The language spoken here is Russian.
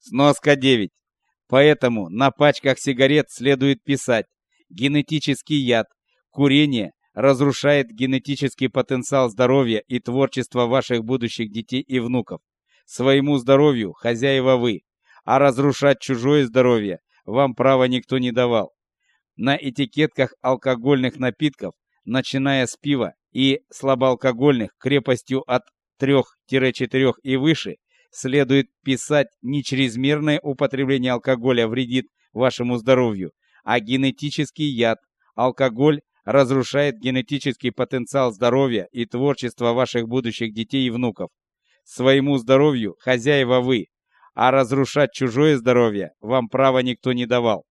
Сноска 9. Поэтому на пачках сигарет следует писать «Генетический яд. Курение разрушает генетический потенциал здоровья и творчества ваших будущих детей и внуков. Своему здоровью хозяева вы, а разрушать чужое здоровье вам права никто не давал. На этикетках алкогольных напитков, начиная с пива и слабоалкогольных крепостью от 3-4 и выше, следует писать не чрезмерное употребление алкоголя вредит вашему здоровью, а генетический яд. Алкоголь разрушает генетический потенциал здоровья и творчества ваших будущих детей и внуков. Своему здоровью хозяева вы, а разрушать чужое здоровье вам права никто не давал.